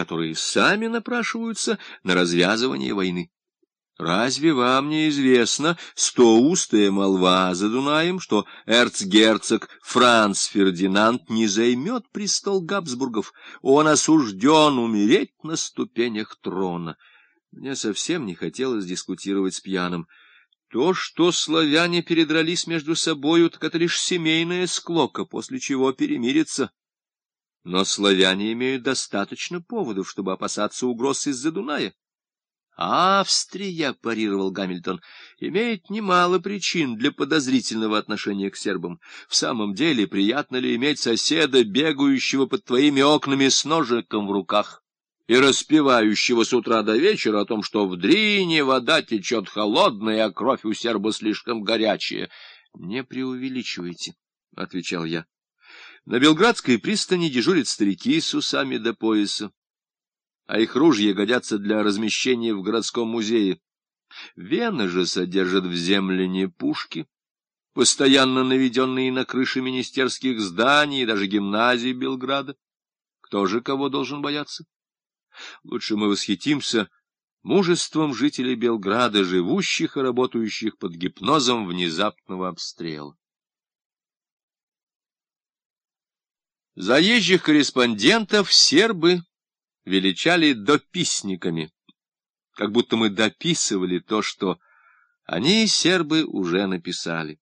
которые сами напрашиваются на развязывание войны. Разве вам не известно стоустая молва за Дунаем, что эрцгерцог Франц Фердинанд не займет престол Габсбургов? Он осужден умереть на ступенях трона. Мне совсем не хотелось дискутировать с пьяным. То, что славяне передрались между собою, так это лишь семейная склока, после чего перемирится. Но славяне имеют достаточно поводов, чтобы опасаться угроз из-за Дуная. Австрия, — парировал Гамильтон, — имеет немало причин для подозрительного отношения к сербам. В самом деле, приятно ли иметь соседа, бегающего под твоими окнами с ножиком в руках и распевающего с утра до вечера о том, что в Дрине вода течет холодная, а кровь у серба слишком горячая? — Не преувеличивайте, — отвечал я. На Белградской пристани дежурят старики с усами до пояса а их ружья годятся для размещения в городском музее. Вена же содержит в земляне пушки, постоянно наведенные на крыши министерских зданий и даже гимназий Белграда. Кто же кого должен бояться? Лучше мы восхитимся мужеством жителей Белграда, живущих и работающих под гипнозом внезапного обстрела. Заезжих корреспондентов сербы величали дописниками, как будто мы дописывали то, что они, сербы, уже написали.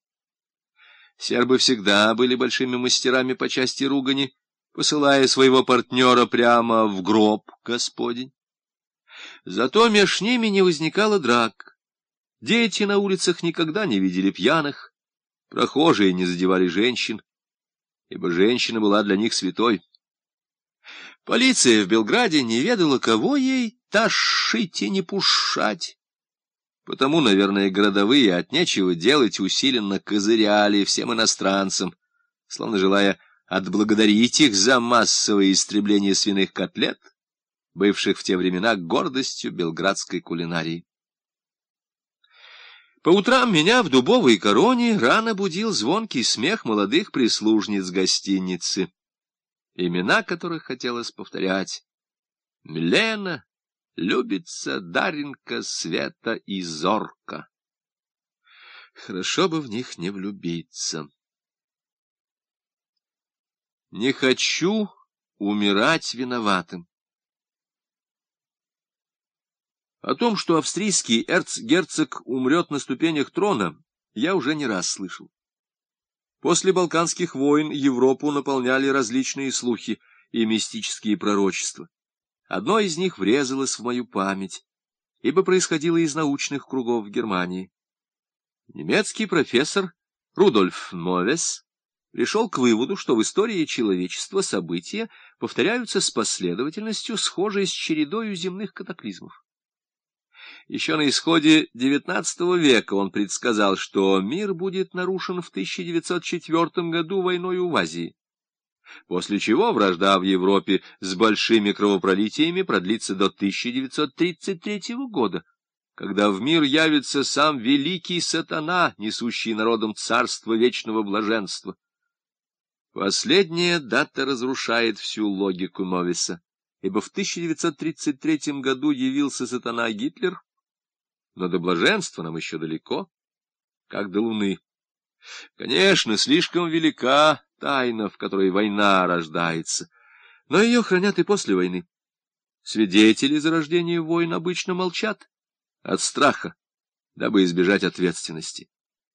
Сербы всегда были большими мастерами по части ругани, посылая своего партнера прямо в гроб Господень. Зато меж ними не возникало драк. Дети на улицах никогда не видели пьяных, прохожие не задевали женщин, ибо женщина была для них святой. Полиция в Белграде не ведала, кого ей ташить и не пушать. Потому, наверное, городовые от нечего делать усиленно козыряли всем иностранцам, словно желая отблагодарить их за массовое истребление свиных котлет, бывших в те времена гордостью белградской кулинарии. По утрам меня в дубовой короне рано будил звонкий смех молодых прислужниц гостиницы имена которых хотелось повторять. Милена, Любица, Даренька, Света и Зорка. Хорошо бы в них не влюбиться. Не хочу умирать виноватым. О том, что австрийский эрцгерцог умрет на ступенях трона, я уже не раз слышал. После Балканских войн Европу наполняли различные слухи и мистические пророчества. Одно из них врезалось в мою память, ибо происходило из научных кругов в Германии. Немецкий профессор Рудольф Новес пришел к выводу, что в истории человечества события повторяются с последовательностью, схожей с чередою земных катаклизмов. Еще на исходе XIX века он предсказал, что мир будет нарушен в 1904 году войной в Азии, после чего вражда в Европе с большими кровопролитиями продлится до 1933 года, когда в мир явится сам великий сатана, несущий народом царство вечного блаженства. Последняя дата разрушает всю логику Новиса, ибо в 1933 году явился сатана Гитлер, но до блаженства нам еще далеко, как до луны. Конечно, слишком велика тайна, в которой война рождается, но ее хранят и после войны. Свидетели зарождения войн обычно молчат от страха, дабы избежать ответственности.